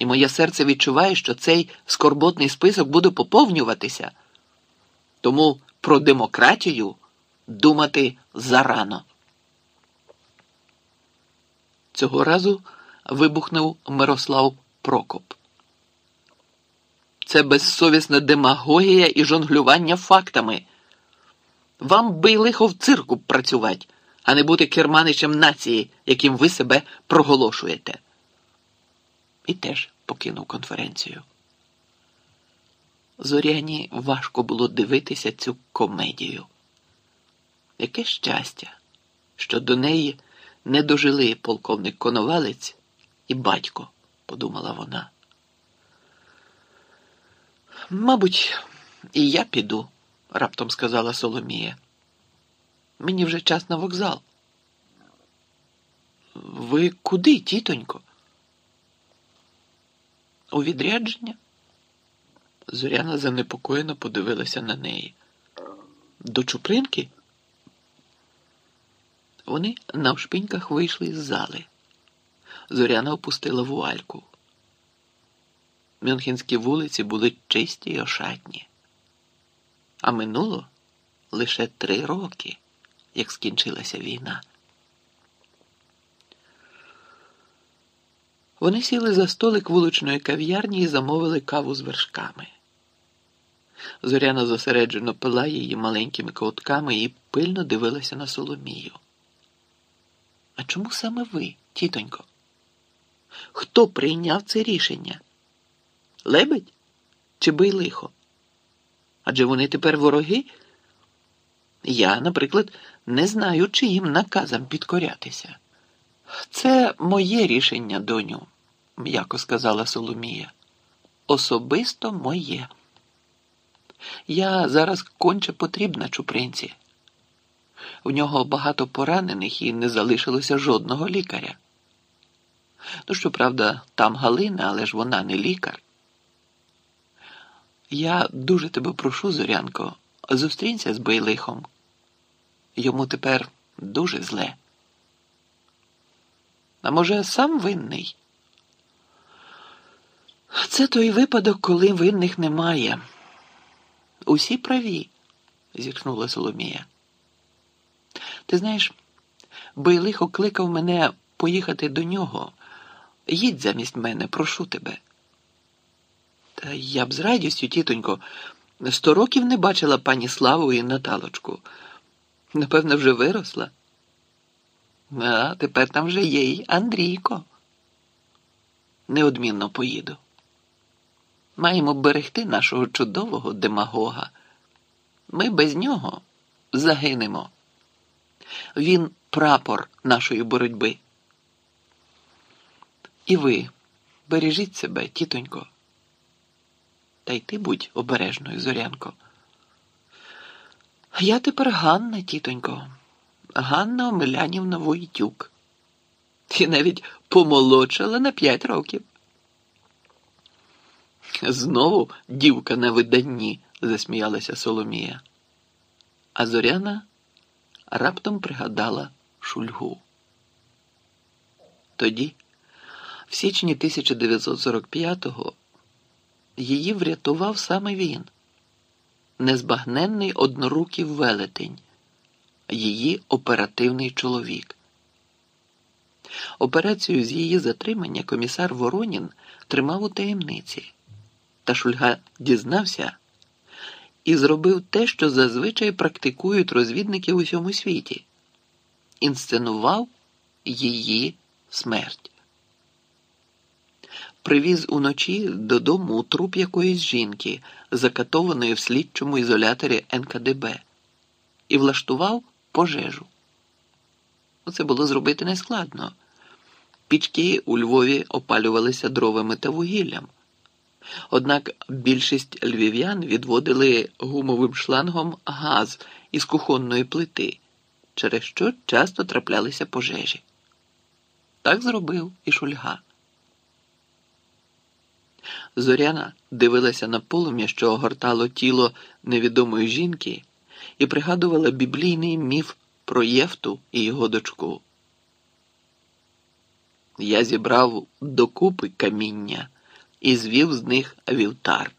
І моє серце відчуває, що цей скорботний список буде поповнюватися. Тому про демократію думати зарано. Цього разу вибухнув Мирослав Прокоп. Це безсовісна демагогія і жонглювання фактами. Вам би лихо в цирку працювати, а не бути керманичем нації, яким ви себе проголошуєте. І теж покинув конференцію. Зоряні важко було дивитися цю комедію. Яке щастя, що до неї не дожили полковник Коновалець і батько, подумала вона. Мабуть, і я піду, раптом сказала Соломія. Мені вже час на вокзал. Ви куди, тітонько? У відрядження? Зоряна занепокоєно подивилася на неї. До Чупринки? Вони навшпиньках вийшли з зали. Зоряна опустила вуальку. Мюнхенські вулиці були чисті й ошатні. А минуло лише три роки, як скінчилася війна. Вони сіли за столик вуличної кав'ярні і замовили каву з вершками. Зоряна зосереджено пила її маленькими ковтками і пильно дивилася на Соломію. А чому саме ви, тітонько? Хто прийняв це рішення? Лебедь чи Бийлихо? Адже вони тепер вороги? Я, наприклад, не знаю, чиїм наказам підкорятися. Це моє рішення, доню, м'яко сказала Соломія. Особисто моє. Я зараз конче потрібна чупринці. В нього багато поранених і не залишилося жодного лікаря. Ну, щоправда, там Галина, але ж вона не лікар. Я дуже тебе прошу, Зорянко, зустрінься з Байлихом. Йому тепер дуже зле. А може, сам винний? Це той випадок, коли винних немає. Усі праві, зітхнула Соломія. Ти знаєш, Байлих окликав мене поїхати до нього. Їдь замість мене, прошу тебе. Та я б з радістю, тітонько, сто років не бачила пані Славу і Наталочку. Напевно, вже виросла. А тепер там вже є й Андрійко. Неодмінно поїду. Маємо берегти нашого чудового демагога. Ми без нього загинемо. Він прапор нашої боротьби. І ви бережіть себе, тітонько. Та й ти будь обережною, Зорянко. Я тепер Ганна, тітонько, Ганна Омелянівна Войтюк. І навіть помолодшала на п'ять років. Знову дівка на виданні, засміялася Соломія. А Зоряна раптом пригадала шульгу. Тоді, в січні 1945-го, її врятував саме він, незбагненний однорукий велетень, її оперативний чоловік. Операцію з її затримання комісар Воронін тримав у таємниці, та Шульга дізнався і зробив те, що зазвичай практикують розвідники у всьому світі інсценував її смерть. Привіз уночі додому труп якоїсь жінки, закатованої в слідчому ізоляторі НКДБ, і влаштував пожежу. Це було зробити нескладно. Пічки у Львові опалювалися дровами та вугіллям. Однак більшість львів'ян відводили гумовим шлангом газ із кухонної плити, через що часто траплялися пожежі. Так зробив і Шульга. Зоряна дивилася на полум'я, що огортало тіло невідомої жінки, і пригадувала біблійний міф про Єфту і його дочку. Я зібрав докупи каміння і звів з них вівтар.